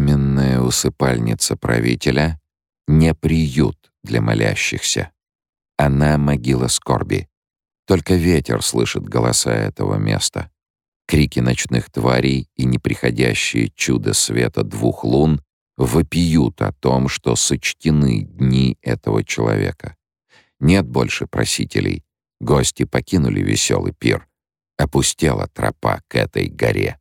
Каменная усыпальница правителя — не приют для молящихся. Она — могила скорби. Только ветер слышит голоса этого места. Крики ночных тварей и неприходящее чудо света двух лун вопиют о том, что сочтены дни этого человека. Нет больше просителей. Гости покинули веселый пир. Опустела тропа к этой горе.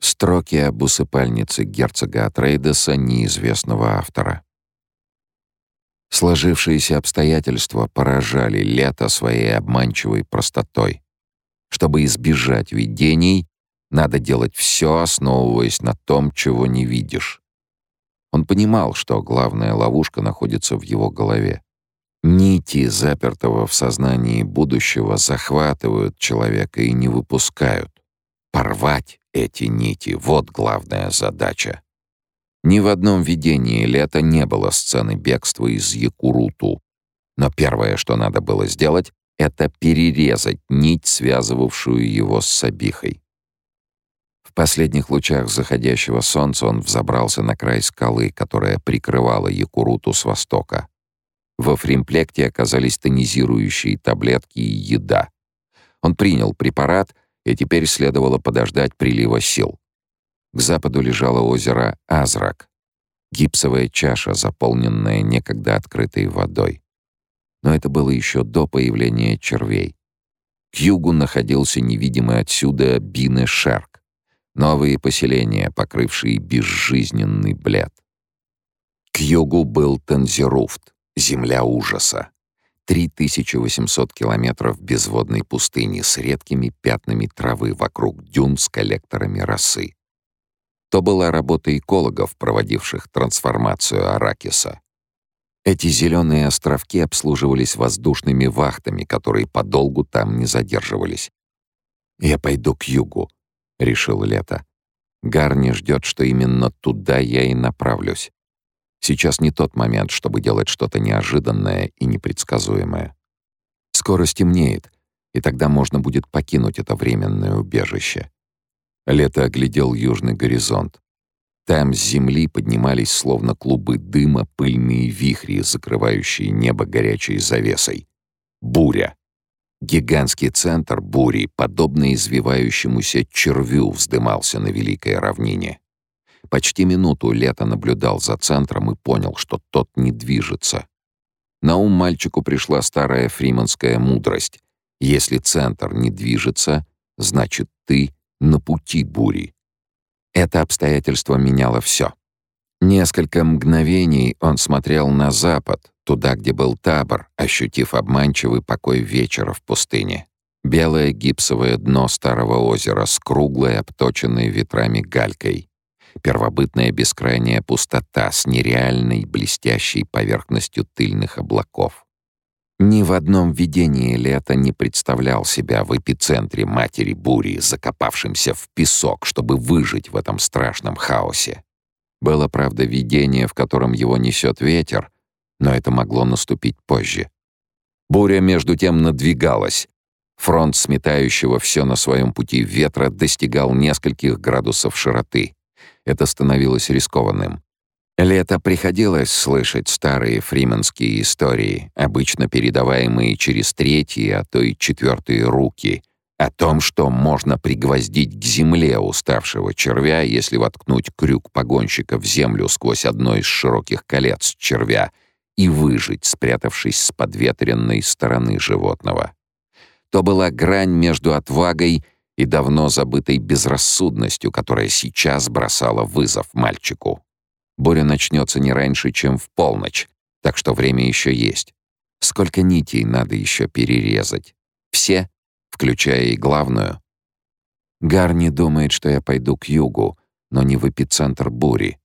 Строки об усыпальнице герцога Атрейдеса неизвестного автора. Сложившиеся обстоятельства поражали лето своей обманчивой простотой. Чтобы избежать видений, надо делать все, основываясь на том, чего не видишь. Он понимал, что главная ловушка находится в его голове. Нити, запертого в сознании будущего, захватывают человека и не выпускают. Порвать эти нити — вот главная задача. Ни в одном видении лета не было сцены бегства из Якуруту. Но первое, что надо было сделать, это перерезать нить, связывавшую его с Сабихой. В последних лучах заходящего солнца он взобрался на край скалы, которая прикрывала Якуруту с востока. Во фримплекте оказались тонизирующие таблетки и еда. Он принял препарат, и теперь следовало подождать прилива сил. К западу лежало озеро Азрак, гипсовая чаша, заполненная некогда открытой водой. Но это было еще до появления червей. К югу находился невидимый отсюда Бине-Шерк, новые поселения, покрывшие безжизненный блед. К югу был Танзеруфт, земля ужаса. 3800 километров безводной пустыни с редкими пятнами травы вокруг дюн с коллекторами росы. То была работа экологов, проводивших трансформацию Аракиса. Эти зеленые островки обслуживались воздушными вахтами, которые подолгу там не задерживались. «Я пойду к югу», — решил Лето. «Гарни ждет, что именно туда я и направлюсь. Сейчас не тот момент, чтобы делать что-то неожиданное и непредсказуемое. Скоро стемнеет, и тогда можно будет покинуть это временное убежище. Лето оглядел южный горизонт. Там с земли поднимались словно клубы дыма пыльные вихри, закрывающие небо горячей завесой. Буря. Гигантский центр бури, подобно извивающемуся червю, вздымался на великой равнине. Почти минуту Лето наблюдал за центром и понял, что тот не движется. На ум мальчику пришла старая фриманская мудрость. Если центр не движется, значит, ты на пути бури. Это обстоятельство меняло все. Несколько мгновений он смотрел на запад, туда, где был табор, ощутив обманчивый покой вечера в пустыне. Белое гипсовое дно старого озера с круглой, обточенной ветрами галькой первобытная бескрайняя пустота с нереальной блестящей поверхностью тыльных облаков. Ни в одном видении лето не представлял себя в эпицентре матери бури, закопавшимся в песок, чтобы выжить в этом страшном хаосе. Было, правда, видение, в котором его несет ветер, но это могло наступить позже. Буря, между тем, надвигалась. Фронт сметающего все на своем пути ветра достигал нескольких градусов широты. Это становилось рискованным. Лето приходилось слышать старые фрименские истории, обычно передаваемые через третьи, а то и четвертые руки, о том, что можно пригвоздить к земле уставшего червя, если воткнуть крюк погонщика в землю сквозь одно из широких колец червя и выжить, спрятавшись с подветренной стороны животного. То была грань между отвагой и и давно забытой безрассудностью, которая сейчас бросала вызов мальчику. Буря начнется не раньше, чем в полночь, так что время еще есть. Сколько нитей надо еще перерезать? Все, включая и главную. Гарни думает, что я пойду к югу, но не в эпицентр бури.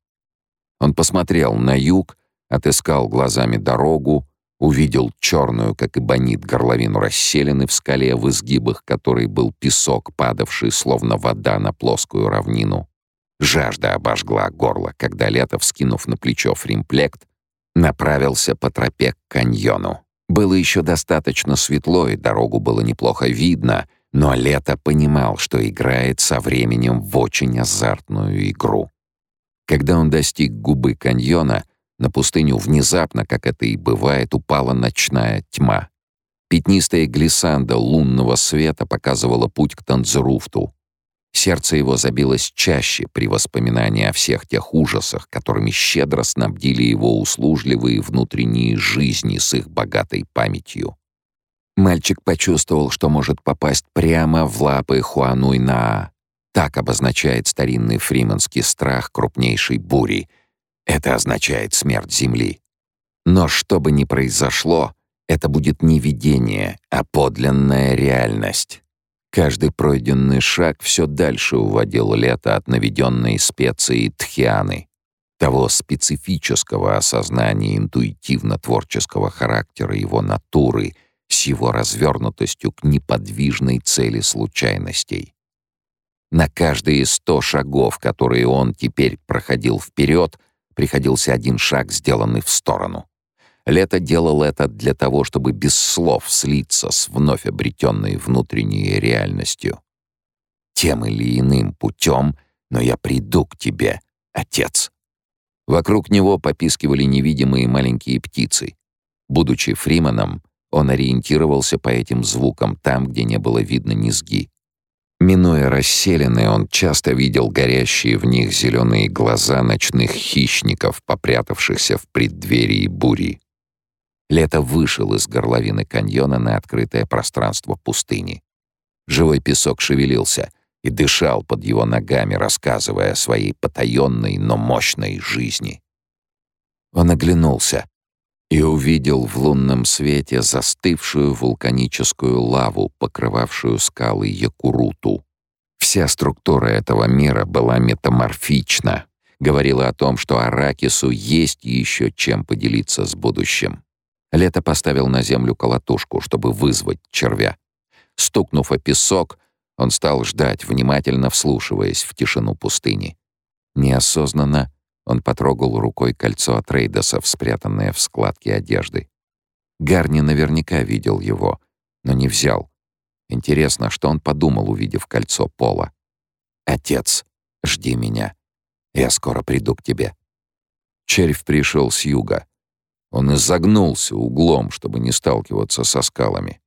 Он посмотрел на юг, отыскал глазами дорогу, увидел черную, как и бонит, горловину расселены в скале, в изгибах которой был песок, падавший, словно вода на плоскую равнину. Жажда обожгла горло, когда лето, вскинув на плечо фримплект, направился по тропе к каньону. Было еще достаточно светло, и дорогу было неплохо видно, но Лето понимал, что играет со временем в очень азартную игру. Когда он достиг губы каньона, на пустыню внезапно, как это и бывает, упала ночная тьма. Пятнистая глиссанда лунного света показывала путь к Танзеруфту. Сердце его забилось чаще при воспоминании о всех тех ужасах, которыми щедро снабдили его услужливые внутренние жизни с их богатой памятью. Мальчик почувствовал, что может попасть прямо в лапы Хуануйнаа. Так обозначает старинный фриманский страх крупнейшей бури. Это означает смерть Земли. Но что бы ни произошло, это будет не видение, а подлинная реальность. Каждый пройденный шаг все дальше уводил лето от наведенной специи Тхианы, того специфического осознания интуитивно-творческого характера его натуры с его развернутостью к неподвижной цели случайностей. На каждые сто шагов, которые он теперь проходил вперед, приходился один шаг, сделанный в сторону. Лето делал это для того, чтобы без слов слиться с вновь обретенной внутренней реальностью. Тем или иным путем, но я приду к тебе, отец. Вокруг него попискивали невидимые маленькие птицы. Будучи фриманом, он ориентировался по этим звукам там, где не было видно низги. Минуя расселены, он часто видел горящие в них зеленые глаза ночных хищников, попрятавшихся в преддверии бури. Лето вышел из горловины каньона на открытое пространство пустыни. Живой песок шевелился и дышал под его ногами, рассказывая о своей потаенной, но мощной жизни. Он оглянулся и увидел в лунном свете застывшую вулканическую лаву, покрывавшую скалы Якуруту. Вся структура этого мира была метаморфична, говорила о том, что Аракису есть еще чем поделиться с будущим. Лето поставил на землю колотушку, чтобы вызвать червя. Стукнув о песок, он стал ждать, внимательно вслушиваясь в тишину пустыни. Неосознанно он потрогал рукой кольцо от Рейдосов, спрятанное в складке одежды. Гарни наверняка видел его, но не взял. Интересно, что он подумал, увидев кольцо Пола. «Отец, жди меня. Я скоро приду к тебе». Червь пришел с юга. Он изогнулся углом, чтобы не сталкиваться со скалами.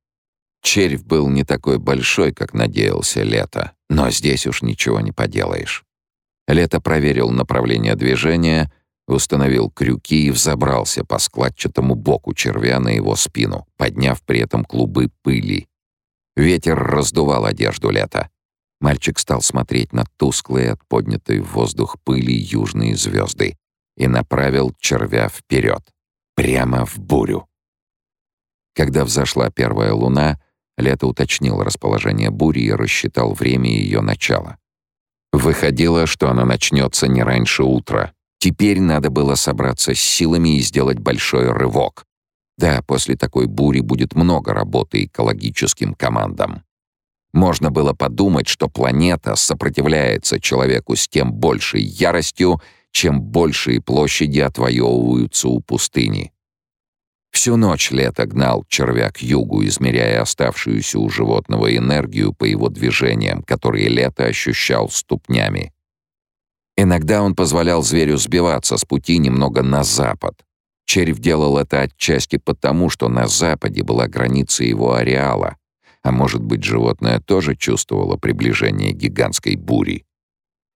Червь был не такой большой, как надеялся Лето, но здесь уж ничего не поделаешь. Лето проверил направление движения, установил крюки и взобрался по складчатому боку червя на его спину, подняв при этом клубы пыли. Ветер раздувал одежду Лета. Мальчик стал смотреть на тусклые от поднятой в воздух пыли южные звезды и направил червя вперед прямо в бурю. Когда взошла первая луна, Лето уточнил расположение бури и рассчитал время ее начала. Выходило, что она начнется не раньше утра. Теперь надо было собраться с силами и сделать большой рывок. Да, после такой бури будет много работы экологическим командам. Можно было подумать, что планета сопротивляется человеку с тем большей яростью, чем большие площади отвоевываются у пустыни. Всю ночь лето гнал червя к югу, измеряя оставшуюся у животного энергию по его движениям, которые лето ощущал ступнями. Иногда он позволял зверю сбиваться с пути немного на запад. Червь делал это отчасти потому, что на западе была граница его ареала, а может быть, животное тоже чувствовало приближение гигантской бури.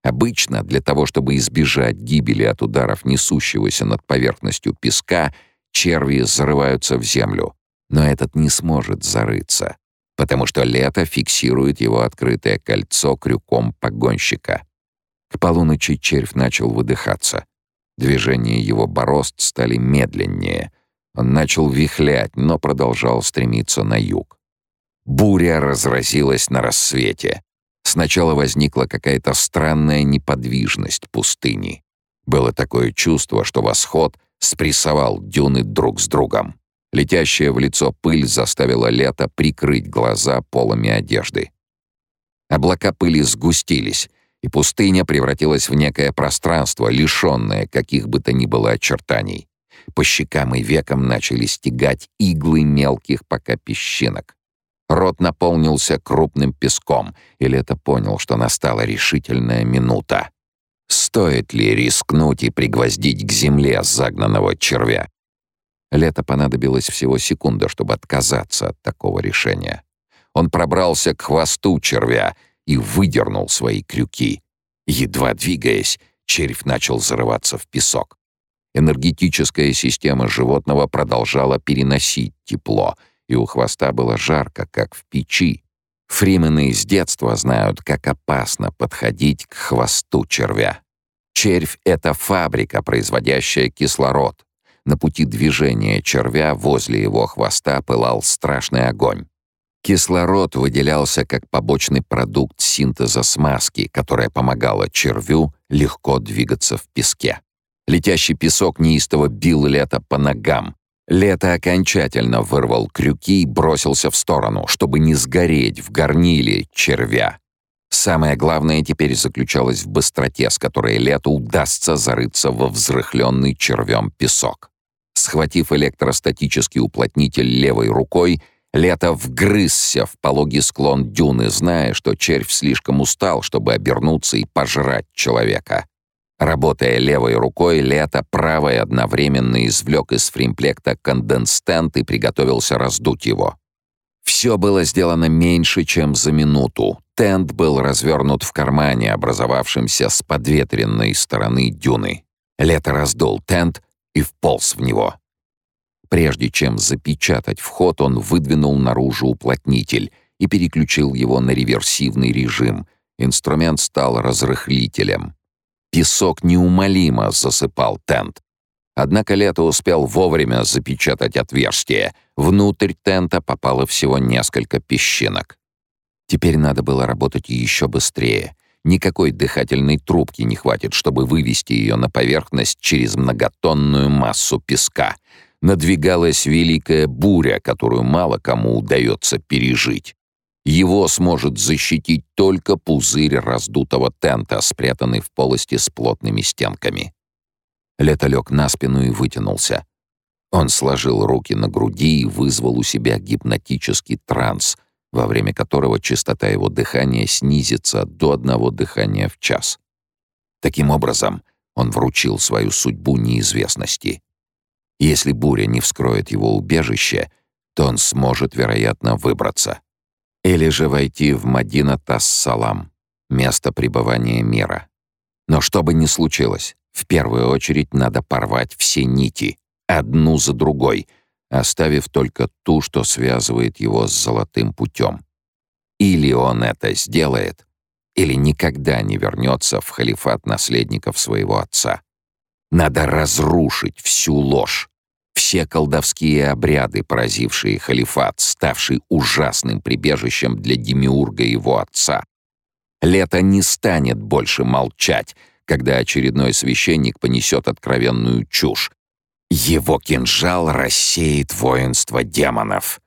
Обычно для того, чтобы избежать гибели от ударов несущегося над поверхностью песка, черви зарываются в землю. Но этот не сможет зарыться, потому что лето фиксирует его открытое кольцо крюком погонщика. К полуночи червь начал выдыхаться. Движения его борозд стали медленнее. Он начал вихлять, но продолжал стремиться на юг. Буря разразилась на рассвете. Сначала возникла какая-то странная неподвижность пустыни. Было такое чувство, что восход спрессовал дюны друг с другом. Летящая в лицо пыль заставила лето прикрыть глаза полами одежды. Облака пыли сгустились, и пустыня превратилась в некое пространство, лишенное каких бы то ни было очертаний. По щекам и векам начали стегать иглы мелких пока песчинок. Рот наполнился крупным песком, и Лето понял, что настала решительная минута. Стоит ли рискнуть и пригвоздить к земле загнанного червя? Лето понадобилось всего секунда, чтобы отказаться от такого решения. Он пробрался к хвосту червя и выдернул свои крюки. Едва двигаясь, червь начал зарываться в песок. Энергетическая система животного продолжала переносить тепло, и у хвоста было жарко, как в печи. Фримены с детства знают, как опасно подходить к хвосту червя. Червь — это фабрика, производящая кислород. На пути движения червя возле его хвоста пылал страшный огонь. Кислород выделялся как побочный продукт синтеза смазки, которая помогала червю легко двигаться в песке. Летящий песок неистово бил Лето по ногам. Лето окончательно вырвал крюки и бросился в сторону, чтобы не сгореть в горниле червя. Самое главное теперь заключалось в быстроте, с которой Лету удастся зарыться во взрыхленный червем песок. Схватив электростатический уплотнитель левой рукой, Лето вгрызся в пологий склон дюны, зная, что червь слишком устал, чтобы обернуться и пожрать человека. Работая левой рукой, Лето правой одновременно извлек из фримплекта конденстент и приготовился раздуть его. Все было сделано меньше, чем за минуту. Тент был развернут в кармане, образовавшемся с подветренной стороны дюны. Лето раздул тент и вполз в него. Прежде чем запечатать вход, он выдвинул наружу уплотнитель и переключил его на реверсивный режим. Инструмент стал разрыхлителем. Песок неумолимо засыпал тент. Однако Лето успел вовремя запечатать отверстие. Внутрь тента попало всего несколько песчинок. Теперь надо было работать еще быстрее. Никакой дыхательной трубки не хватит, чтобы вывести ее на поверхность через многотонную массу песка. Надвигалась великая буря, которую мало кому удается пережить. Его сможет защитить только пузырь раздутого тента, спрятанный в полости с плотными стенками. Лето лег на спину и вытянулся. Он сложил руки на груди и вызвал у себя гипнотический транс, во время которого частота его дыхания снизится до одного дыхания в час. Таким образом, он вручил свою судьбу неизвестности. Если буря не вскроет его убежище, то он сможет, вероятно, выбраться. Или же войти в Мадина Тас-Салам, место пребывания мира. Но что бы ни случилось, в первую очередь надо порвать все нити, одну за другой, оставив только ту, что связывает его с золотым путем. Или он это сделает, или никогда не вернется в халифат наследников своего отца. Надо разрушить всю ложь, все колдовские обряды, поразившие халифат, ставший ужасным прибежищем для Демиурга и его отца. Лето не станет больше молчать, когда очередной священник понесет откровенную чушь. Его кинжал рассеет воинство демонов.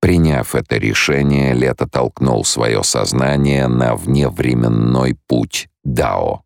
Приняв это решение, Лето толкнул свое сознание на вневременной путь Дао.